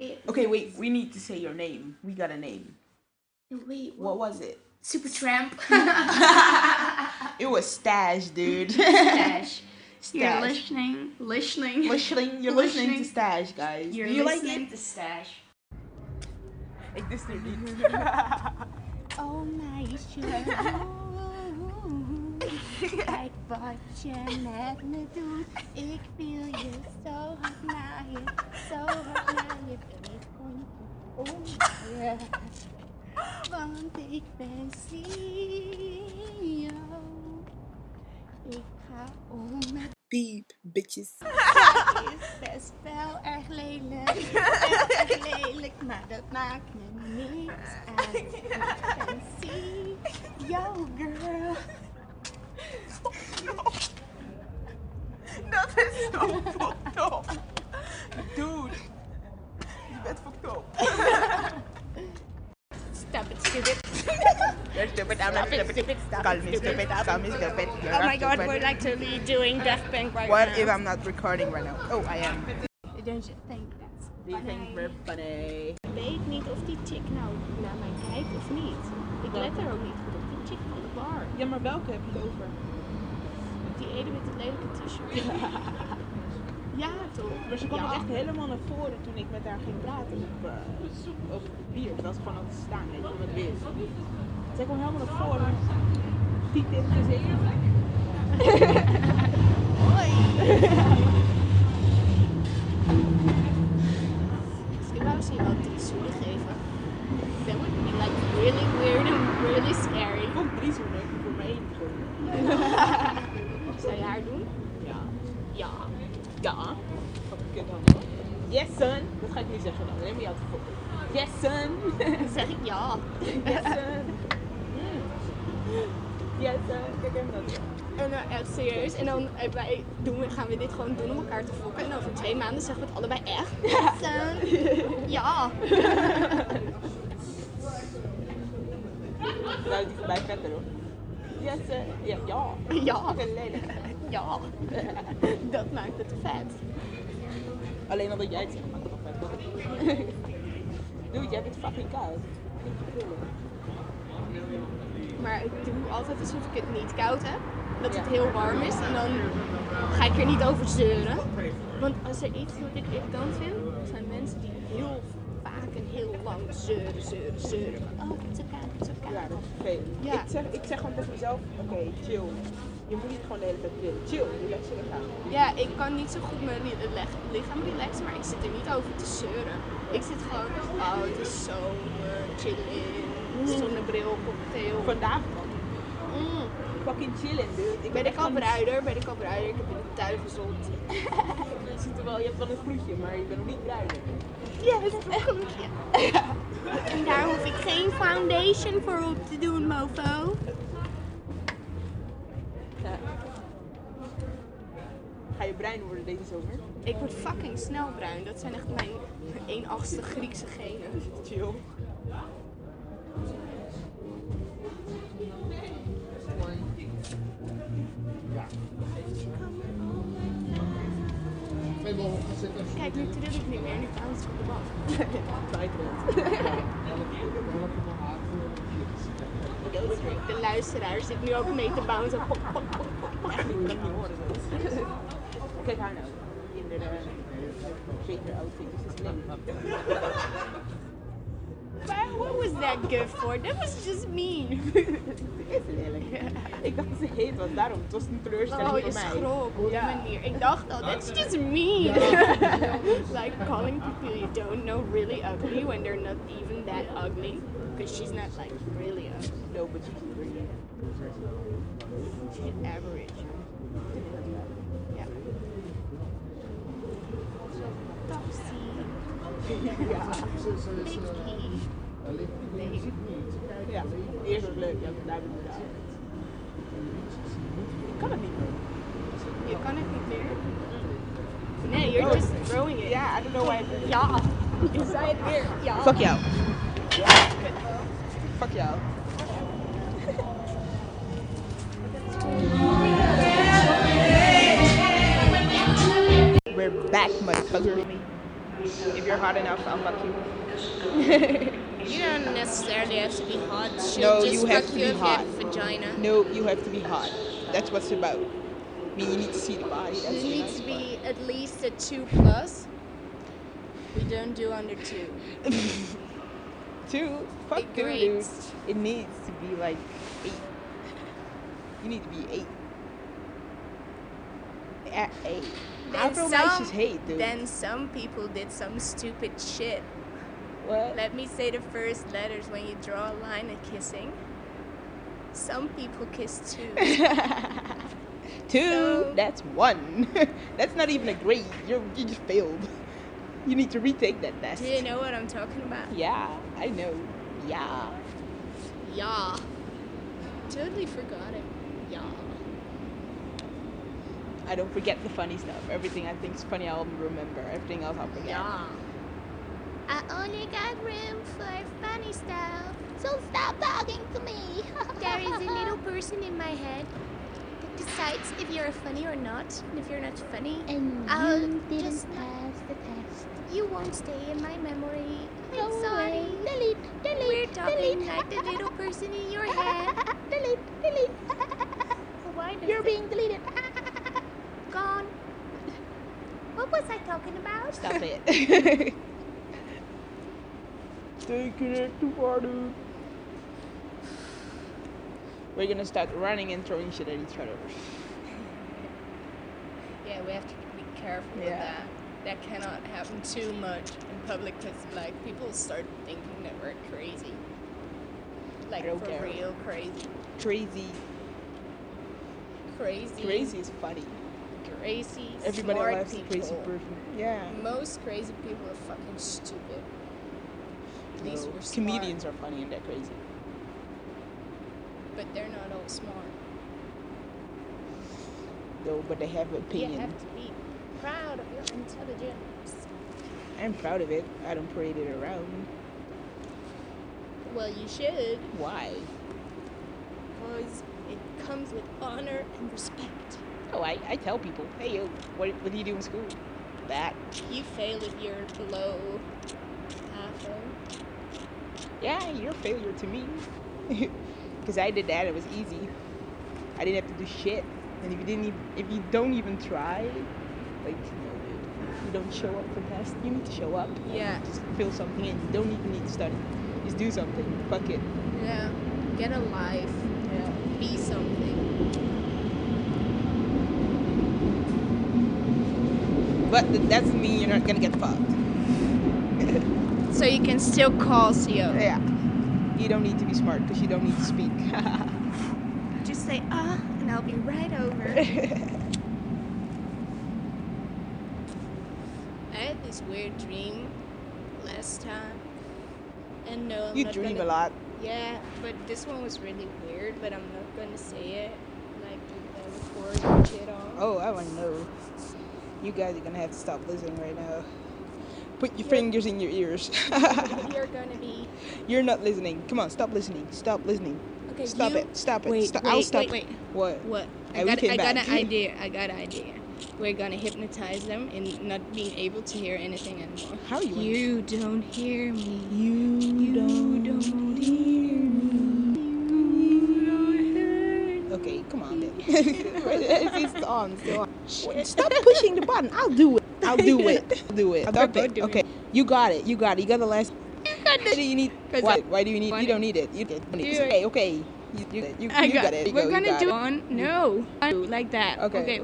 It Okay, wait. We need to say your name. We got a name. Wait, What was it? Super Tramp. It was Stash, dude. Stash. You're listening. Listening. Listening, you're listening to Stash, guys. You're you like listening it? to Stash. Nu niet. Oh kijk wat je met me doet. Ik wil je zo hard naar je, zo hard naar je. Ik kom om je, want ik ben CEO. Ik ga om met Beep, bitches. je is best wel erg lelijk, erg lelijk, maar dat maakt me niks uit. Ik ben CEO, girl. Dat is zo fucked up. Dude. Je bent fucked up. Stop it, stupid. You're stupid, I'm not stupid. Call me stupid, call me stupid. You're Oh my god, stupid. we're like totally doing Daft Punk right What now. What if I'm not recording right now? Oh, I am. Don't you think that's Do you think we're funny? Ik weet niet of die chick nou naar mij kijkt of niet. Ik let er ook niet goed op. Die chick van de bar. Ja, maar welke heb je het over? Die ene met het lelijke t-shirt. ja, toch? Maar ze kwam ja. echt helemaal naar voren toen ik met haar ging praten op, uh, bier. Terwijl ze gewoon het staan, weet je, wat weer. Zij kwam helemaal naar voren. Diep in het gezicht. Hoi. Ik wou ze je wel drie zoenen geven. That would be like really weird and really scary. Ik vond drie zo leuk voor mij één gewoon. Zou je haar doen? Ja. Ja. Ja. Wat een kut dan. Yes, son. Dat ga ik niet zeggen dan. Dan neem je jou te fokken. Yes, son. Dan zeg ik ja. yes. Yes, son. Kijk even dat. En nou echt serieus. En dan eh, wij doen we, gaan we dit gewoon doen om elkaar te fokken. En over twee maanden zeggen we het allebei echt. ja. Nou, die voorbij vetter hoor. Yes, son. Ja, ja. Ja. Lelijk. Ja. Dat maakt het vet. Alleen al dat jij het zegt, maakt het nog vet. Dude, jij bent fucking koud. Maar ik doe altijd alsof ik het niet koud heb. Dat het Ja. heel warm is. En dan ga ik er niet over zeuren. Want als er iets wat ik irritant vind, zijn mensen die heel vaak en heel lang zeuren, zeuren, zeuren. Oh, het is zo koud, het is zo Ja, dat is vervelend. Ja. Ik, zeg, ik zeg gewoon tegen mezelf, oké, chill. Je moet niet gewoon de hele tijd chillen. Chill, relax je lichaam. Ja, ik kan niet zo goed mijn lichaam relaxen, maar ik zit er niet over te zeuren. Ik zit gewoon, oh, het is zomer, chill in, zonnebril, cocktail. Vandaag man. Mm. Fucking chillen, dude. Ik Ben ik al bruider? Ben ik al bruider? Ik heb in de tuin gezond. Je ziet er wel, je hebt wel een gloedje, maar je bent nog niet bruider. Ja, dat is echt. En daar hoef ik geen foundation voor op te doen, mofo. Ja. Ga je deze zomer? Ik word fucking snel bruin. Dat zijn echt mijn 1 achtste Griekse genen. Chill. Kijk, nu trill ik niet meer. Nu bounce op de. Buitenland. De luisteraar zit nu ook mee te bouncen. Echt niet, niet horen. Zo. Kijk haar nou. In de zeker outfit. Dus het is lelijk. Maar what was that good for? That was just mean. Het is lelijk. Ik dacht dat ze heet was, daarom. Het was een teleurstelling Oh, voor je mij. schrok op die Ja. manier. Ik dacht al, that's just mean. like calling people you don't know really ugly when they're not even that ugly. Because she's not like really ugly. No, but she's pretty. She's average. Ja. Topsy. Ja. Eerst was het leuk, ja, daar. Nee, you're just throwing it. Ja, I don't know why. Ja. Je zei het weer. Fuck jou. Fuck. We're back, motherfucker. If you're hot enough, I'll fuck you. You don't necessarily have to be hot. She'll No, just you have to you be hot. vagina. No, you have to be hot. That's what's about. I mean, you need to see the body. That's You need to part. be at least a two plus. We don't do under two. Two? Fuck It two, dude. It needs to be like eight. You need to be eight. At eight. Then some- hate, dude. Then some people did some stupid shit. what? Let me say the first letters when you draw a line at kissing. Some people kiss two. Two. So- that's one. that's not even a grade. You you just failed. You need to retake that test. Do you know what I'm talking about? Yeah, I know. Yeah. Yeah. Totally forgot it. Yeah. I don't forget the funny stuff. Everything I think's funny, I'll remember. Everything else, I'll forget. Yeah. I only got room for funny stuff. So stop talking to me. there is a little person in my head that decides if you're funny or not. And if you're not funny, And I'll you didn't just- pass the test. you won't stay in my memory. I'm sorry. away. Delete, delete, We're talking delete. like the little person in your head. delete, delete. Why the You're thi- being deleted. What was I talking about? Stop it. Taking it too far, dude. We're gonna start running and throwing shit at each other. Yeah, we have to be careful with that. That cannot happen too much in public because, like, people start thinking that we're crazy. Like, don't for care. real crazy. Crazy. Crazy. Crazy is funny. Crazy. Everybody smart people. crazy person. Yeah. Most crazy people are fucking stupid. At least No, we're smart, Comedians are funny and they're crazy. but they're not all smart. No, but they have an You opinion. have to be proud of your intelligence. I'm proud of it. I don't parade it around. Well, you should, Why? because it comes with honor and respect. Oh, I, I tell people, hey yo, what, what do you do in school? That. You fail if you're below half. Yeah, you're a failure to me. Because I did that, it was easy. I didn't have to do shit. And if you didn't, even, if you don't even try, like, no, dude, you don't show up for tests. You need to show up. Yeah. Just feel something in. You don't even need to study. Just do something. Fuck it. Yeah. Get a life. Yeah. Be something. But that doesn't mean you're not gonna get fucked. So you can still call Xio. Yeah. You don't need to be smart because you don't need to speak. Just say ah, and I'll be right over. I had this weird dream last time. And no, I'm you not dream gonna, a lot. Yeah, but this one was really weird, but I'm not gonna say it. Like the recording shit on. Oh, I want to know. You guys are gonna have to stop listening right now. Put your Yeah. fingers in your ears. You're gonna be You're not listening. Come on, stop listening. Stop listening. okay. Stop you, it. Stop it. Wait, Stop. wait, I'll stop. wait, wait. What? What? I got, I got an idea. I got an idea. We're gonna hypnotize them and not being able to hear anything anymore. How are you? You don't hear me. You, You don't. don't hear me. It's on. Still on. Stop pushing the button. I'll do it. I'll do it. I'll do it. Stop it. Okay, you got it. You got it. You got the last. got Why do you need? Why? Why do you need? You do- don't need it. You get it. Do Okay. Okay. You, you, you, I you got, got it. You We're go, gonna do it. on. No, I like that. Okay. Okay.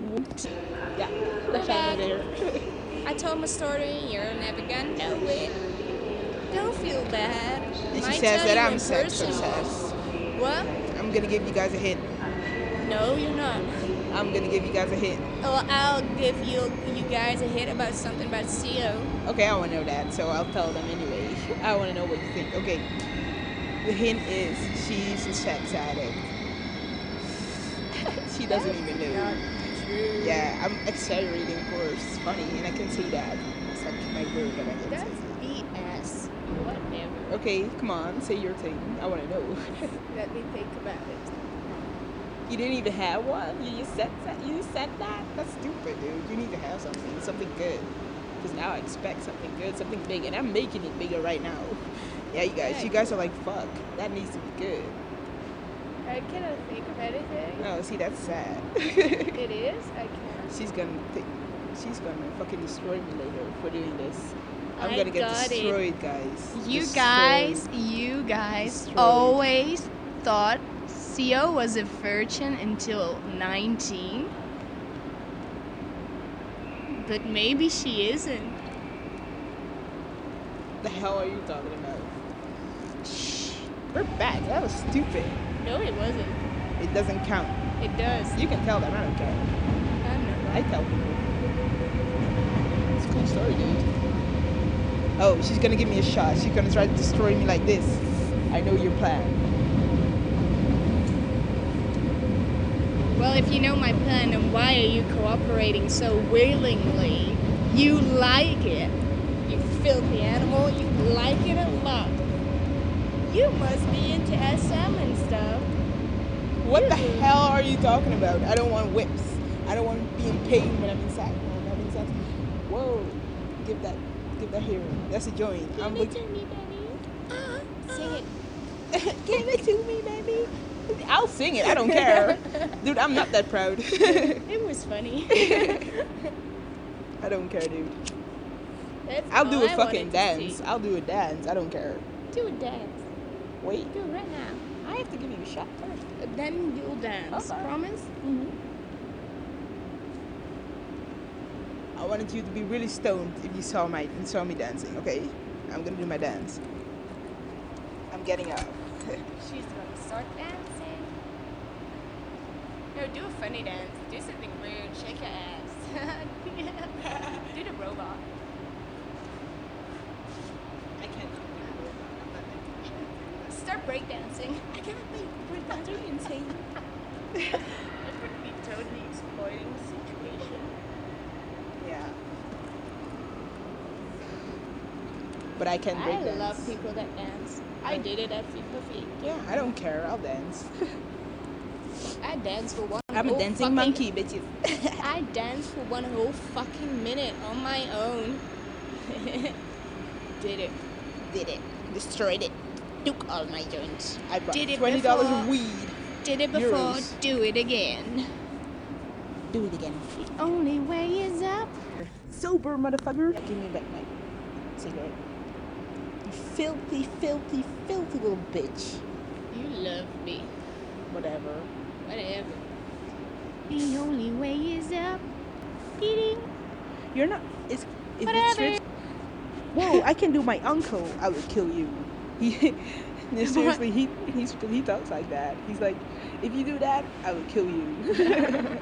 Yeah. Push back. I told my story. You're never gonna know it. Don't feel bad. She Might says that I'm sex obsessed. What? I'm gonna give you guys a hint. No, you're not. I'm gonna give you guys a hint. Oh, I'll give you you guys a hint about something about Xio. Okay, I want to know that, so I'll tell them anyway. I want to know what you think. Okay. The hint is she's a sex addict. she doesn't even know. true. Yeah, I'm exaggerating, of course. It's funny, and I can say that. It's like my word that I can That's. BS. Whatever. Okay, come on, say your thing. I want to know. Let me think about it. You didn't even have one. You just said that. You said that. That's stupid, dude. You need to have something. Something good. Because now I expect something good, something big, and I'm making it bigger right now. Yeah, you guys, you guys are like, fuck, that needs to be good. I cannot think of anything. Oh, see, that's sad. It is? I can't. she's gonna, th- she's gonna fucking destroy me later for doing this. I'm I gonna get got it. destroyed, guys. You Destroyed. guys, you guys Destroyed. always thought Theo was a virgin until 19. But maybe she isn't. The hell are you talking about? Shh. We're back. That was stupid. No, it wasn't. It doesn't count. It does. You can tell them. I don't care. I'm I tell people. It's a cool story, dude. Oh, she's gonna give me a shot. She's gonna try to destroy me like this. I know your plan. Well, if you know my plan, then why are you cooperating so willingly? You like it. You filthy animal. You like it a lot. You must be into SM and stuff. What the hell are you talking about? I don't want whips. I don't want to be in pain when I'm inside. When I'm sex. Whoa. Give that. Give that here. That's a joint. I'm Give it look- to me, baby. Uh-huh, Sing uh-huh. it. Give it to me, baby. I'll sing it. I don't care. Dude, I'm not that proud. It was funny. I don't care, dude. That's I'll do a I fucking dance. I'll do a dance. I don't care. Do a dance. Wait. Do it right now. I have to give you a shot first. Then you'll dance. Okay. Promise? Mm-hmm. I wanted you to be really stoned if you saw my you saw me dancing. Okay, I'm gonna do my dance. I'm getting up. She's gonna start dancing. No, do a funny dance. Do something rude. Shake your ass. do the robot. I can't. Start breakdancing. I cannot be breakdancing. Are you insane? It would be totally exploiting the situation. Yeah. But I can break I dance. love people that dance. I I- did it at FIFA Feet. Yeah, I don't care. I'll dance. I danced for one I'm a whole dancing fucking- monkey, bitches. I danced for one whole fucking minute on my own. did it. Did it. Destroyed it. Took all my joints. I bought Did it twenty dollars of weed. Did it before. Euros. Do it again. Do it again. The only way is up. Sober, motherfucker. Give me back my cigarette. You filthy, filthy, filthy little bitch. You love me. Whatever. Whatever. The only way is up. Eating. You're not. It's, if Whatever. it's rich. Whoa! I can do my uncle. I would kill you. He. no, seriously, he he's, he talks like that. He's like, if you do that, I would kill you.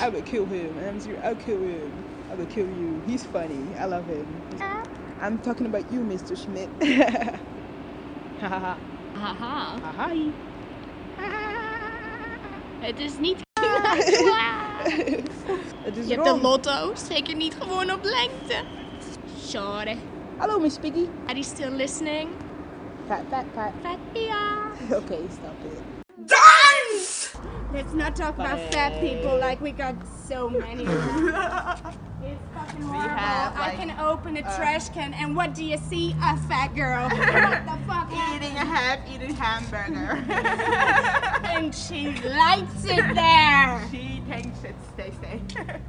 I would kill him. And I'm serious. I'll kill him. I would kill you. He's funny. I love him. I'm talking about you, Mr. Schmidt. Ha ha ha. Haha. Ha hi. Het is niet. Het is Je hebt de lotto. Zeker niet gewoon op lengte. Sorry. Hallo, Miss Piggy. Are you still listening? Pat, pat, pat. Fat Pia. Okay, stop it. Dance! Let's not talk about fat people like we got so many. It's fucking horrible. have, I can open a uh, trash can and what do you see? A fat girl. what the fuck? Eating a half-eaten hamburger. And she lights it there. she thinks it's tasty.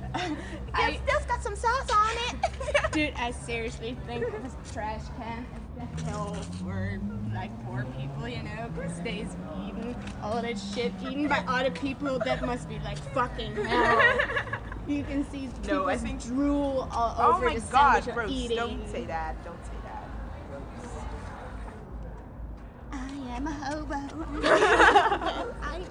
I- just got some sauce on it. Dude, I seriously think this trash can is the hell for like poor people, you know, because they's eating all that shit eaten by other people. That must be like fucking hell. You can see No, I people's think- drool all oh over my the god, sandwich you're gross. eating. Don't say that. Don't say that. Gross. I am a hobo. I eat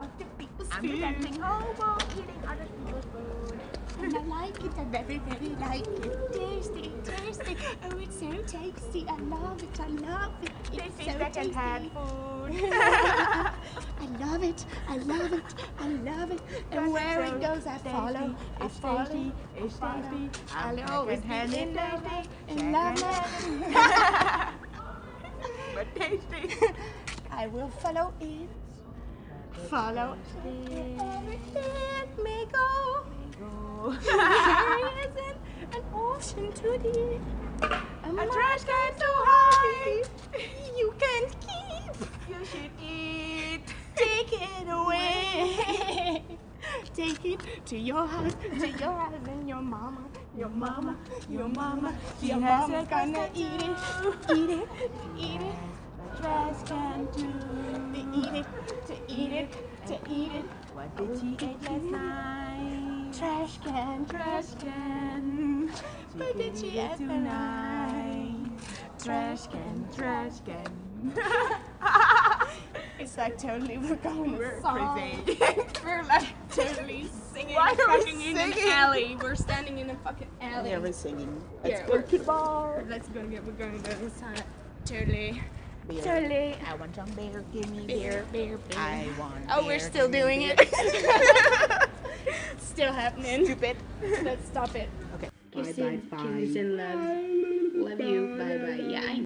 other people's I'm food. a hobo eating other people's food. And I like it, I very, very like it. Tasty, tasty. Oh, it's so tasty. I love it, I love it. It's This so is second-hand tasty. food. I love it, I love it, I love it. And where it goes, I follow, I follow. tasty, it's follow. tasty. I'll always be in love, in love. tasty. I will follow it. Follow it. Let me go. There isn't an ocean too deep. A, A trash can too high. you can't keep. You should eat. Take it away. Take it to your house, to your house and your mama, your mama, your mama, your has mama a gonna to eat it, eat it, eat it. Trash can too. To eat it, to eat it, to eat it. What did she eat last night? Trash can, trash can. What did she eat tonight? Trash can, trash can. It's like totally we're going to We're song. crazy. We're like totally singing, Why are we fucking in an alley. We're standing in a fucking alley. Never singing. Let's go we're- to the bar. Let's go get. We're going to this time. Totally. Beer. Totally. I want some beer. Give me Beer, beer. beer, beer. I want. Oh, we're still doing it. Still happening. Stupid. Let's stop it. Okay. Kisses, kisses and love. Love you. Bye bye.